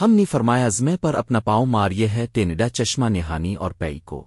ہم نے فرمایا زمے پر اپنا پاؤں مار، یہ ہے تینڈا چشمہ نہانی اور پئی کو۔